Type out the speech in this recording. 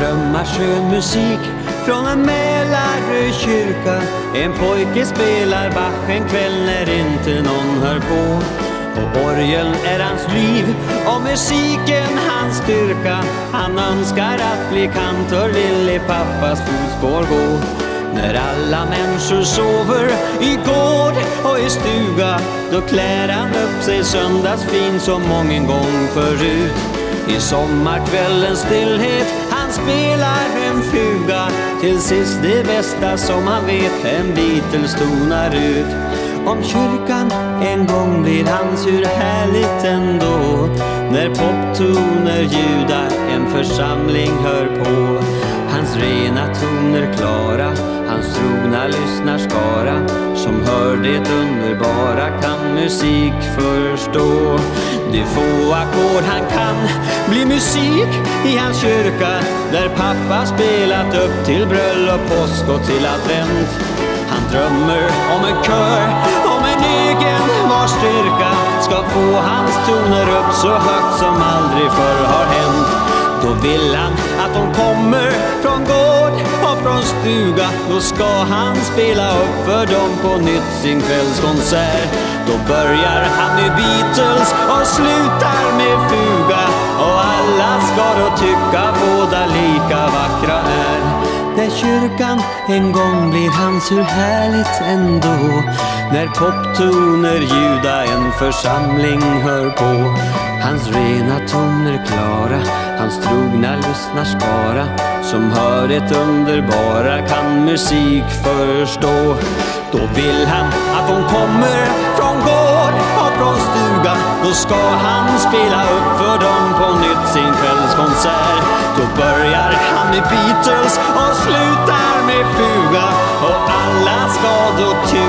strömmar skön musik från en Mälarö kyrka. En pojke spelar Bach en kväll när inte någon hör på. Och orgeln är hans liv och musiken hans styrka. Han önskar att bli kantor, vill i pappas fotspår gå. När alla människor sover i gård och i stuga Då klär han upp sig söndagsfin som mången gång förut. I sommarkvällens stillhet till sist det bästa som han vet, en Beatles tonar ut. Om kyrkan en gång blir hans, hur härligt ändå. När poptoner ljuda en församling hör på. Hans rena toner klara, hans trogna lyssnarskara. Som hör det underbara kan musik förstå. De få ackord han kan blir musik i hans kyrka Där pappa spelat upp till bröllop, påsk och till advent han drömmer om en kör, om en egen vars styrka ska få hans toner upp så högt som aldrig förr har hänt. Då vill han att de kommer från gård och från stuga. Då ska han spela upp för dem på nytt sin kvällskonsert. Då börjar han med Beatles slutar med fuga. Och alla ska då tycka båda lika vackra är. När kyrkan en gång blir hans, hur härligt ändå När poptoner ljuda en församling hör på Hans rena toner klara, hans trogna lyssnarskara Som hör det underbara kan musik förstå Då vill han att hon kommer från gård då ska han spela upp för dem på nytt sin kvällskonsert. Då börjar han med Beatles och slutar med Fuga. Och alla ska då ty